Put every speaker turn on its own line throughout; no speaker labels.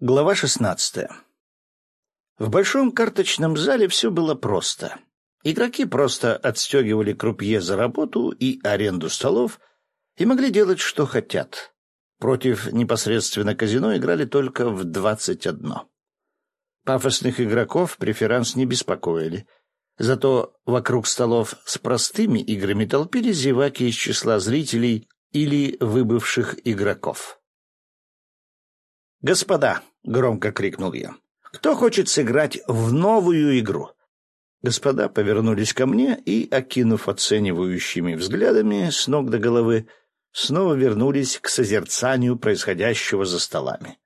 Глава шестнадцатая. В большом карточном зале все было просто. Игроки просто отстегивали крупье за работу и аренду столов и могли делать, что хотят. Против непосредственно казино играли только в двадцать одно. Пафосных игроков преферанс не беспокоили. Зато вокруг столов с простыми играми толпились зеваки из числа зрителей или выбывших игроков. «Господа!» — громко крикнул я. «Кто хочет сыграть в новую игру?» Господа повернулись ко мне и, окинув оценивающими взглядами с ног до головы, снова вернулись к созерцанию происходящего за столами.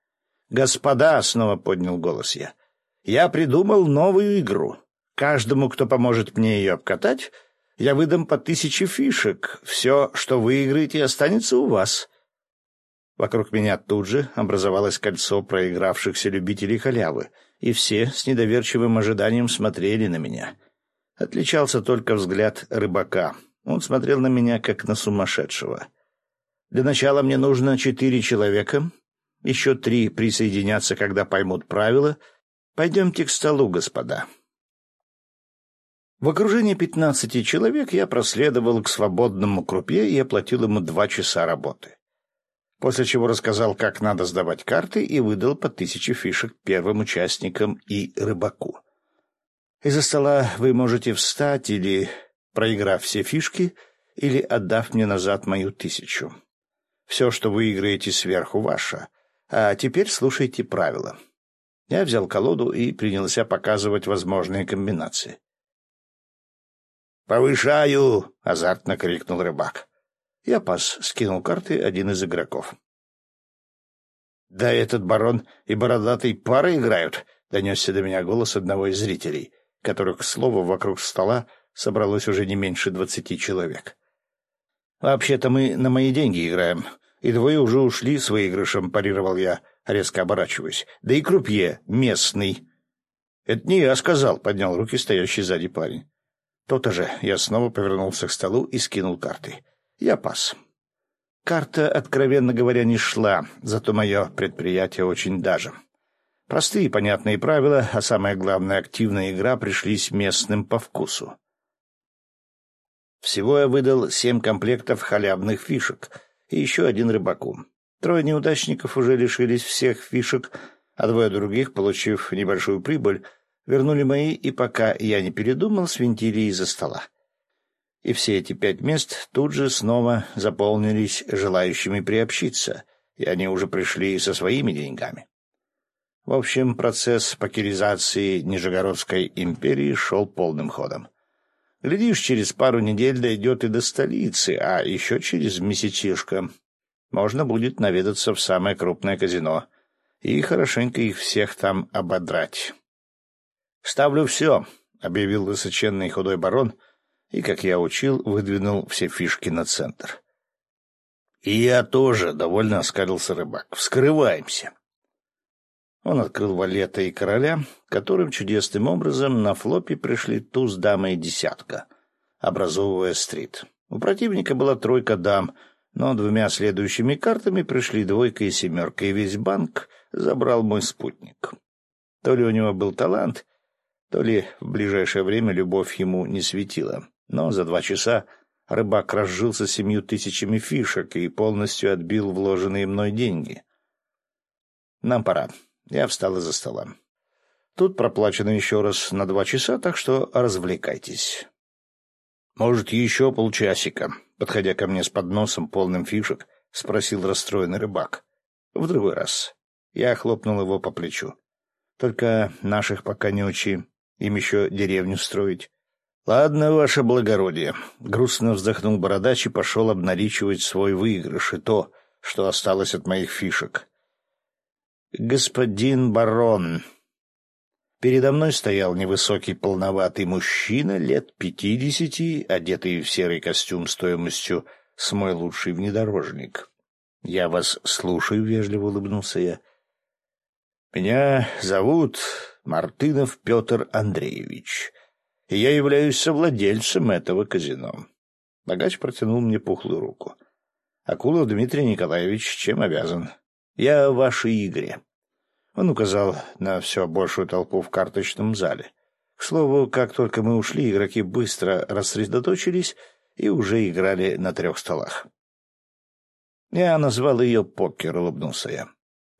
«Господа!» — снова поднял голос я. «Я придумал новую игру. Каждому, кто поможет мне ее обкатать, я выдам по тысяче фишек. Все, что выиграете, останется у вас. Вокруг меня тут же образовалось кольцо проигравшихся любителей халявы, и все с недоверчивым ожиданием смотрели на меня. Отличался только взгляд рыбака. Он смотрел на меня, как на сумасшедшего. Для начала мне нужно четыре человека, еще три присоединятся, когда поймут правила. Пойдемте к столу, господа. В окружении пятнадцати человек я проследовал к свободному крупе и оплатил ему два часа работы после чего рассказал, как надо сдавать карты и выдал по тысяче фишек первым участникам и рыбаку. Из-за стола вы можете встать или, проиграв все фишки, или отдав мне назад мою тысячу. Все, что выиграете сверху, ваше. А теперь слушайте правила. Я взял колоду и принялся показывать возможные комбинации. «Повышаю!» — азартно крикнул рыбак. Я пас, скинул карты один из игроков. «Да этот барон и бородатый пары играют», — донесся до меня голос одного из зрителей, которых, к слову, вокруг стола собралось уже не меньше двадцати человек. «Вообще-то мы на мои деньги играем, и двое уже ушли с выигрышем», — парировал я, резко оборачиваясь. «Да и крупье местный». «Это не я сказал», — поднял руки стоящий сзади парень. То-то же я снова повернулся к столу и скинул карты. Я пас. Карта, откровенно говоря, не шла, зато мое предприятие очень даже. Простые понятные правила, а самое главное, активная игра пришлись местным по вкусу. Всего я выдал семь комплектов халявных фишек и еще один рыбаку. Трое неудачников уже лишились всех фишек, а двое других, получив небольшую прибыль, вернули мои и, пока я не передумал, свинтили из-за стола и все эти пять мест тут же снова заполнились желающими приобщиться, и они уже пришли со своими деньгами. В общем, процесс покеризации Нижегородской империи шел полным ходом. Глядишь, через пару недель дойдет и до столицы, а еще через месячишко можно будет наведаться в самое крупное казино и хорошенько их всех там ободрать. «Ставлю все», — объявил высоченный худой барон — и, как я учил, выдвинул все фишки на центр. «И я тоже», — довольно оскалился рыбак. «Вскрываемся». Он открыл валета и короля, которым чудесным образом на флопе пришли туз, дама и десятка, образовывая стрит. У противника была тройка дам, но двумя следующими картами пришли двойка и семерка, и весь банк забрал мой спутник. То ли у него был талант, то ли в ближайшее время любовь ему не светила. Но за два часа рыбак разжился семью тысячами фишек и полностью отбил вложенные мной деньги. Нам пора. Я встал из-за стола. Тут проплачено еще раз на два часа, так что развлекайтесь. Может, еще полчасика, подходя ко мне с подносом, полным фишек, спросил расстроенный рыбак. В другой раз. Я хлопнул его по плечу. Только наших пока не учи, им еще деревню строить. — Ладно, ваше благородие. Грустно вздохнул бородач и пошел обналичивать свой выигрыш и то, что осталось от моих фишек. — Господин барон... Передо мной стоял невысокий полноватый мужчина лет пятидесяти, одетый в серый костюм стоимостью с мой лучший внедорожник. — Я вас слушаю, — вежливо улыбнулся я. — Меня зовут Мартынов Петр Андреевич и я являюсь совладельцем этого казино. Богач протянул мне пухлую руку. Акулов Дмитрий Николаевич, чем обязан? Я в вашей игре. Он указал на все большую толпу в карточном зале. К слову, как только мы ушли, игроки быстро рассредоточились и уже играли на трех столах. Я назвал ее покер, улыбнулся я.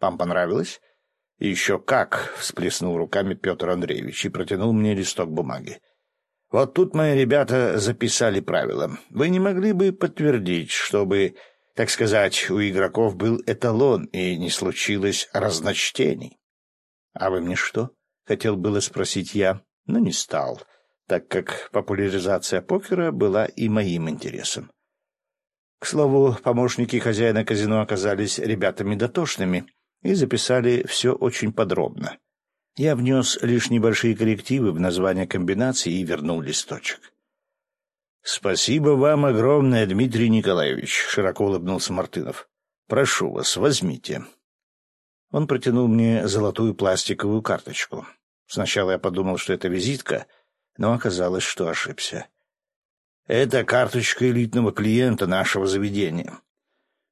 Вам понравилось? Еще как, всплеснул руками Петр Андреевич и протянул мне листок бумаги. Вот тут мои ребята записали правила. Вы не могли бы подтвердить, чтобы, так сказать, у игроков был эталон и не случилось разночтений? — А вы мне что? — хотел было спросить я, но не стал, так как популяризация покера была и моим интересом. К слову, помощники хозяина казино оказались ребятами дотошными и записали все очень подробно. Я внес лишь небольшие коррективы в название комбинации и вернул листочек. «Спасибо вам огромное, Дмитрий Николаевич», — широко улыбнулся Мартынов. «Прошу вас, возьмите». Он протянул мне золотую пластиковую карточку. Сначала я подумал, что это визитка, но оказалось, что ошибся. Это карточка элитного клиента нашего заведения.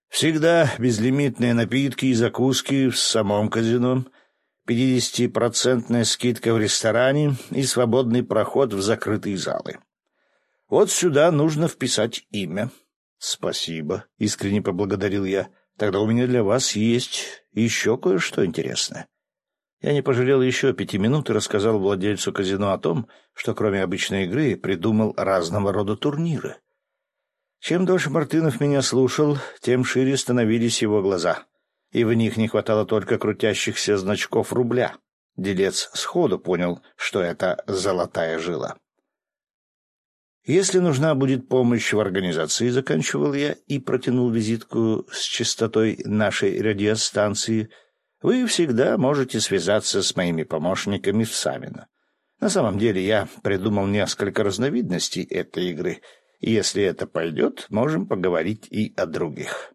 Всегда безлимитные напитки и закуски в самом казино — 50-процентная скидка в ресторане и свободный проход в закрытые залы. Вот сюда нужно вписать имя. — Спасибо, — искренне поблагодарил я. — Тогда у меня для вас есть еще кое-что интересное. Я не пожалел еще пяти минут и рассказал владельцу казино о том, что кроме обычной игры придумал разного рода турниры. Чем дольше Мартынов меня слушал, тем шире становились его глаза и в них не хватало только крутящихся значков рубля. Делец сходу понял, что это золотая жила. Если нужна будет помощь в организации, заканчивал я и протянул визитку с частотой нашей радиостанции, вы всегда можете связаться с моими помощниками в Савино. На самом деле я придумал несколько разновидностей этой игры, если это пойдет, можем поговорить и о других.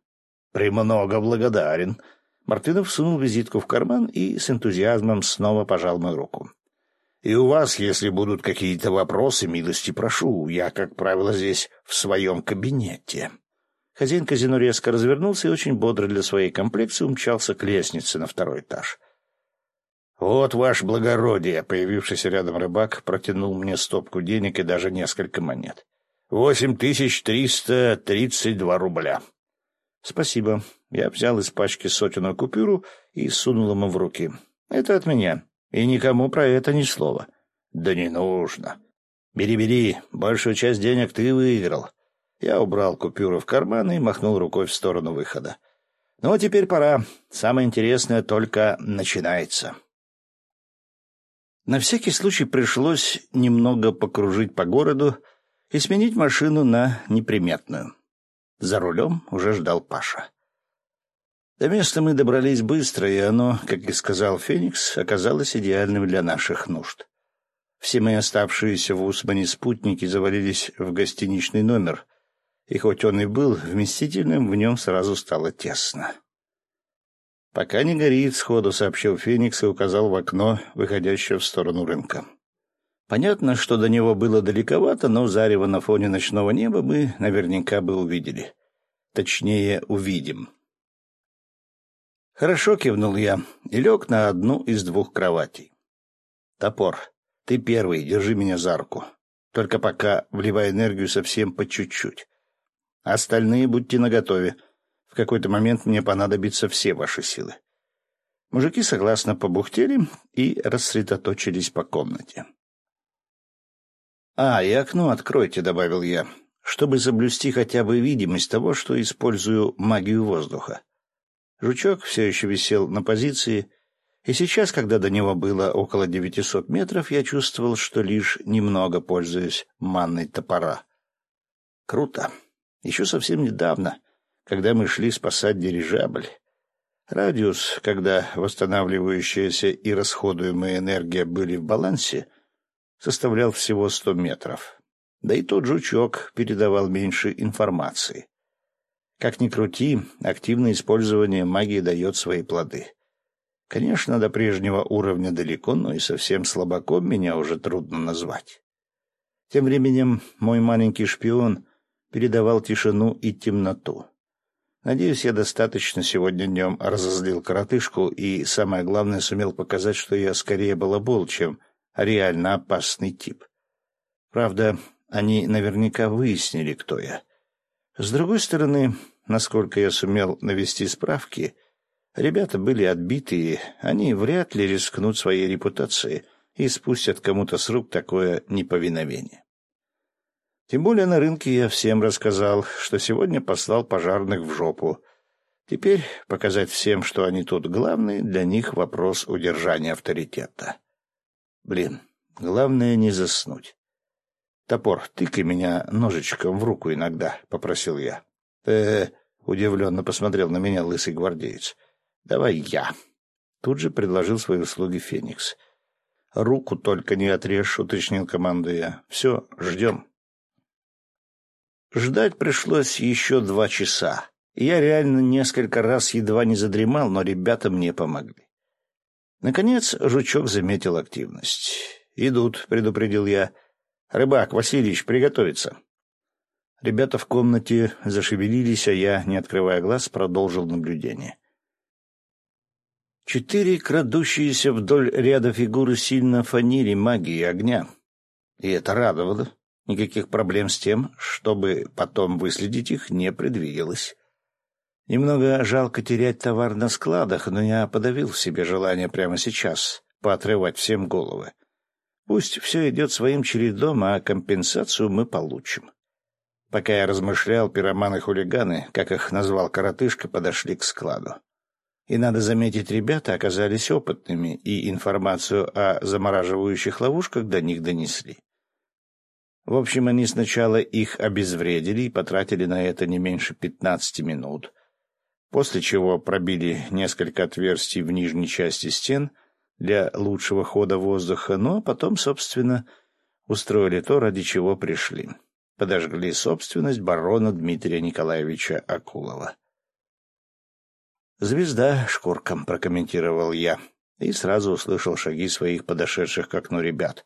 «Премного благодарен». Мартынов сунул визитку в карман и с энтузиазмом снова пожал мою руку. «И у вас, если будут какие-то вопросы, милости прошу. Я, как правило, здесь в своем кабинете». Хозяин казино резко развернулся и очень бодро для своей комплекции умчался к лестнице на второй этаж. «Вот, ваше благородие!» — появившийся рядом рыбак протянул мне стопку денег и даже несколько монет. «Восемь тысяч триста тридцать два рубля». «Спасибо». Я взял из пачки сотенную купюру и сунул ему в руки. «Это от меня. И никому про это ни слова». «Да не нужно». «Бери, бери. Большую часть денег ты выиграл». Я убрал купюру в карман и махнул рукой в сторону выхода. «Ну, а теперь пора. Самое интересное только начинается». На всякий случай пришлось немного покружить по городу и сменить машину на неприметную. За рулем уже ждал Паша. До места мы добрались быстро, и оно, как и сказал Феникс, оказалось идеальным для наших нужд. Все мои оставшиеся в Усмане спутники завалились в гостиничный номер, и хоть он и был вместительным, в нем сразу стало тесно. «Пока не горит», — сходу сообщил Феникс и указал в окно, выходящее в сторону рынка. Понятно, что до него было далековато, но зарево на фоне ночного неба мы наверняка бы увидели. Точнее, увидим. «Хорошо», — кивнул я и лег на одну из двух кроватей. «Топор, ты первый, держи меня за руку. Только пока вливай энергию совсем по чуть-чуть. Остальные будьте наготове. В какой-то момент мне понадобятся все ваши силы». Мужики согласно побухтели и рассредоточились по комнате. «А, и окно откройте», — добавил я, чтобы заблюсти хотя бы видимость того, что использую магию воздуха. Жучок все еще висел на позиции, и сейчас, когда до него было около девятисот метров, я чувствовал, что лишь немного пользуюсь манной топора. Круто. Еще совсем недавно, когда мы шли спасать дирижабль, радиус, когда восстанавливающаяся и расходуемая энергия были в балансе, составлял всего сто метров. Да и тот жучок передавал меньше информации. Как ни крути, активное использование магии дает свои плоды. Конечно, до прежнего уровня далеко, но и совсем слабаком меня уже трудно назвать. Тем временем мой маленький шпион передавал тишину и темноту. Надеюсь, я достаточно сегодня днем разозлил коротышку и, самое главное, сумел показать, что я скорее балабол, чем реально опасный тип. Правда, они наверняка выяснили, кто я. С другой стороны, насколько я сумел навести справки, ребята были отбитые, они вряд ли рискнут своей репутацией и спустят кому-то с рук такое неповиновение. Тем более на рынке я всем рассказал, что сегодня послал пожарных в жопу. Теперь показать всем, что они тут главные, для них вопрос удержания авторитета. Блин, главное не заснуть. «Топор, тыкай меня ножичком в руку иногда», — попросил я. э удивленно посмотрел на меня лысый гвардеец. «Давай я». Тут же предложил свои услуги Феникс. «Руку только не отрежь», — уточнил командуя. «Все, ждем». Ждать пришлось еще два часа. Я реально несколько раз едва не задремал, но ребята мне помогли. Наконец жучок заметил активность. «Идут», — предупредил я. «Рыбак, Васильевич, приготовиться». Ребята в комнате зашевелились, а я, не открывая глаз, продолжил наблюдение. Четыре крадущиеся вдоль ряда фигуры сильно фанили магией огня. И это радовало. Никаких проблем с тем, чтобы потом выследить их, не предвиделось. Немного жалко терять товар на складах, но я подавил в себе желание прямо сейчас поотрывать всем головы. Пусть все идет своим чередом, а компенсацию мы получим. Пока я размышлял, пироманы-хулиганы, как их назвал коротышка, подошли к складу. И, надо заметить, ребята оказались опытными, и информацию о замораживающих ловушках до них донесли. В общем, они сначала их обезвредили и потратили на это не меньше пятнадцати минут, после чего пробили несколько отверстий в нижней части стен для лучшего хода воздуха, но потом, собственно, устроили то, ради чего пришли. Подожгли собственность барона Дмитрия Николаевича Акулова. «Звезда шкурком», — прокомментировал я, и сразу услышал шаги своих подошедших к окну ребят.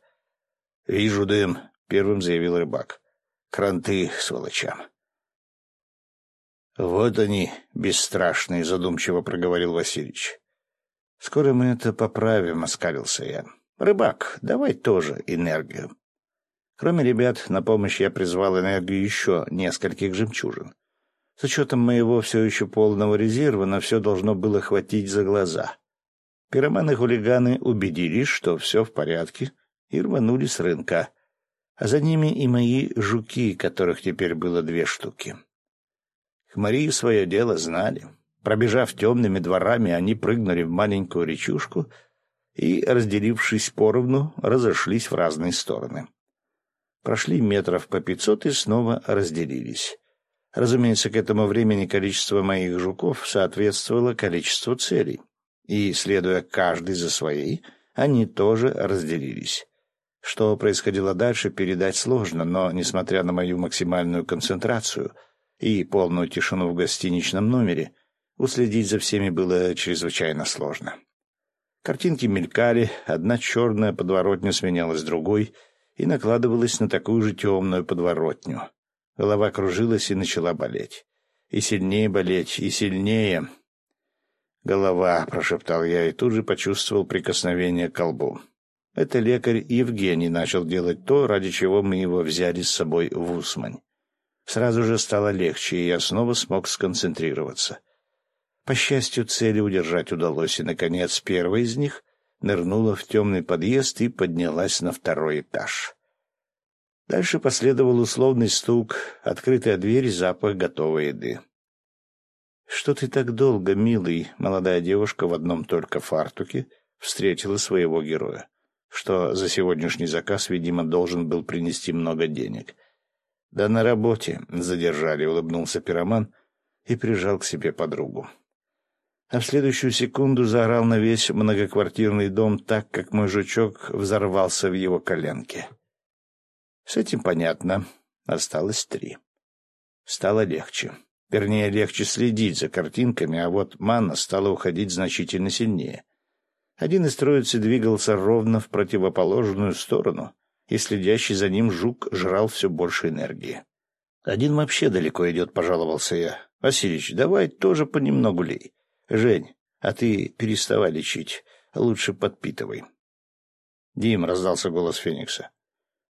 «Вижу дым», первым заявил рыбак. Кранты, сволочам. Вот они, бесстрашные, задумчиво проговорил Васильевич. Скоро мы это поправим, оскалился я. Рыбак, давай тоже энергию. Кроме ребят, на помощь я призвал энергию еще нескольких жемчужин. С учетом моего все еще полного резерва на все должно было хватить за глаза. Пироманы-хулиганы убедились, что все в порядке, и рванули с рынка а за ними и мои жуки, которых теперь было две штуки. Хмари свое дело знали. Пробежав темными дворами, они прыгнули в маленькую речушку и, разделившись поровну, разошлись в разные стороны. Прошли метров по пятьсот и снова разделились. Разумеется, к этому времени количество моих жуков соответствовало количеству целей, и, следуя каждый за своей, они тоже разделились. Что происходило дальше, передать сложно, но, несмотря на мою максимальную концентрацию и полную тишину в гостиничном номере, уследить за всеми было чрезвычайно сложно. Картинки мелькали, одна черная подворотня сменялась другой и накладывалась на такую же темную подворотню. Голова кружилась и начала болеть. И сильнее болеть, и сильнее. «Голова», — прошептал я и тут же почувствовал прикосновение к колбу. Это лекарь Евгений начал делать то, ради чего мы его взяли с собой в Усмань. Сразу же стало легче, и я снова смог сконцентрироваться. По счастью, цели удержать удалось, и, наконец, первая из них нырнула в темный подъезд и поднялась на второй этаж. Дальше последовал условный стук, открытая дверь, запах готовой еды. «Что ты так долго, милый?» — молодая девушка в одном только фартуке встретила своего героя что за сегодняшний заказ, видимо, должен был принести много денег. «Да на работе задержали», — улыбнулся пироман и прижал к себе подругу. А в следующую секунду заорал на весь многоквартирный дом так, как мой жучок взорвался в его коленке. С этим понятно. Осталось три. Стало легче. Вернее, легче следить за картинками, а вот манна стала уходить значительно сильнее. Один из троицы двигался ровно в противоположную сторону, и следящий за ним жук жрал все больше энергии. «Один вообще далеко идет», — пожаловался я. Васильич, давай тоже понемногу лей. Жень, а ты переставай лечить. Лучше подпитывай. Дим, — раздался голос Феникса.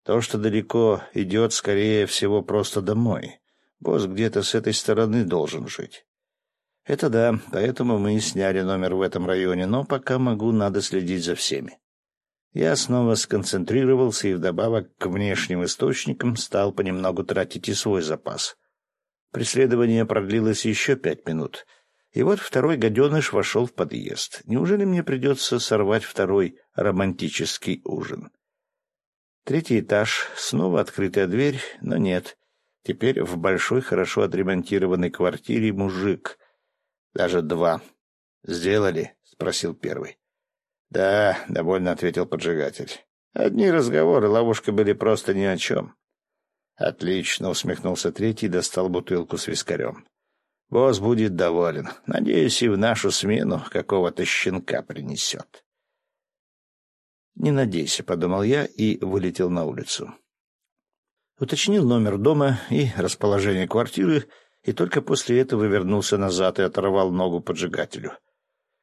То, что далеко идет, скорее всего, просто домой. Босс где-то с этой стороны должен жить. Это да, поэтому мы и сняли номер в этом районе, но пока могу, надо следить за всеми. Я снова сконцентрировался и вдобавок к внешним источникам стал понемногу тратить и свой запас. Преследование продлилось еще пять минут, и вот второй гаденыш вошел в подъезд. Неужели мне придется сорвать второй романтический ужин? Третий этаж, снова открытая дверь, но нет. Теперь в большой, хорошо отремонтированной квартире мужик. Даже два. «Сделали?» — спросил первый. «Да», — довольно ответил поджигатель. «Одни разговоры, ловушка были просто ни о чем». «Отлично», — усмехнулся третий и достал бутылку с вискарем. «Босс будет доволен. Надеюсь, и в нашу смену какого-то щенка принесет». «Не надейся», — подумал я и вылетел на улицу. Уточнил номер дома и расположение квартиры, и только после этого вернулся назад и оторвал ногу поджигателю.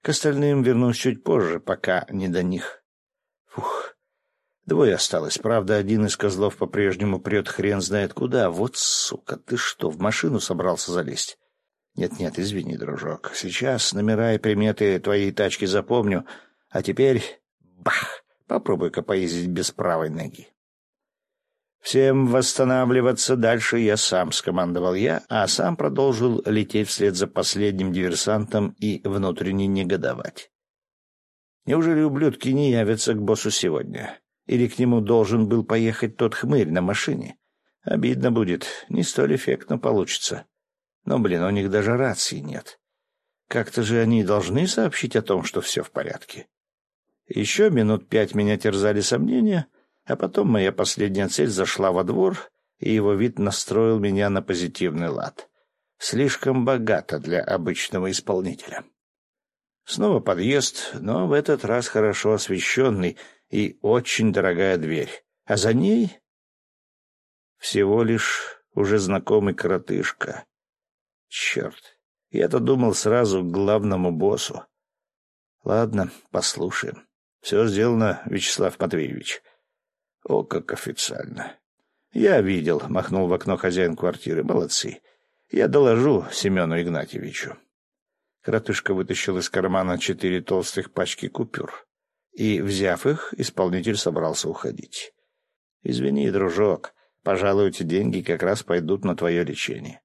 К остальным вернусь чуть позже, пока не до них. Фух. Двое осталось. Правда, один из козлов по-прежнему прет хрен знает куда. Вот, сука, ты что, в машину собрался залезть? Нет-нет, извини, дружок. Сейчас номера и приметы твоей тачки запомню. А теперь... Бах! Попробуй-ка поездить без правой ноги. «Всем восстанавливаться дальше я сам», — скомандовал я, а сам продолжил лететь вслед за последним диверсантом и внутренне негодовать. Неужели ублюдки не явятся к боссу сегодня? Или к нему должен был поехать тот хмырь на машине? Обидно будет, не столь эффектно получится. Но, блин, у них даже рации нет. Как-то же они должны сообщить о том, что все в порядке. Еще минут пять меня терзали сомнения — а потом моя последняя цель зашла во двор, и его вид настроил меня на позитивный лад. Слишком богато для обычного исполнителя. Снова подъезд, но в этот раз хорошо освещенный и очень дорогая дверь. А за ней всего лишь уже знакомый коротышка. Черт, я-то думал сразу к главному боссу. Ладно, послушаем. Все сделано, Вячеслав Матвеевич. О, как официально. Я видел, махнул в окно хозяин квартиры. Молодцы. Я доложу Семену Игнатьевичу. Кратышка вытащил из кармана четыре толстых пачки купюр. И, взяв их, исполнитель собрался уходить. «Извини, дружок, пожалуй, эти деньги как раз пойдут на твое лечение».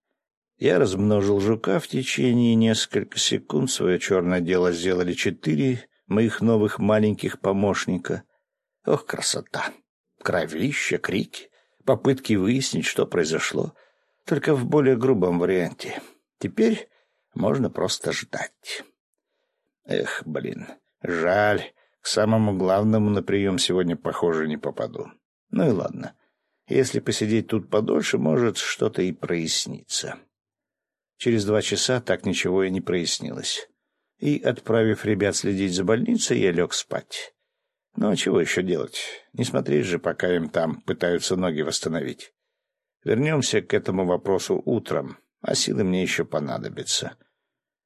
Я размножил жука в течение нескольких секунд. Свое черное дело сделали четыре моих новых маленьких помощника. Ох, красота! Кровища, крики, попытки выяснить, что произошло, только в более грубом варианте. Теперь можно просто ждать. Эх, блин, жаль, к самому главному на прием сегодня, похоже, не попаду. Ну и ладно. Если посидеть тут подольше, может, что-то и прояснится. Через два часа так ничего и не прояснилось. И, отправив ребят следить за больницей, я лег спать. Ну, а чего еще делать? Не смотреть же, пока им там пытаются ноги восстановить. Вернемся к этому вопросу утром, а силы мне еще понадобятся.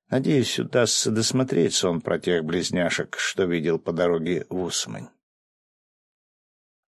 Надеюсь, удастся досмотреть сон про тех близняшек, что видел по дороге в Усмань.